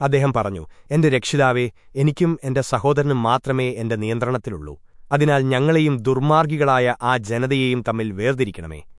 അദ്ദേഹം പറഞ്ഞു എന്റെ രക്ഷിതാവേ എനിക്കും എന്റെ സഹോദരനും മാത്രമേ എന്റെ നിയന്ത്രണത്തിലുള്ളൂ. അതിനാൽ ഞങ്ങളെയും ദുർമാർഗികളായ ആ ജനതയെയും തമ്മിൽ വേർതിരിക്കണമേ.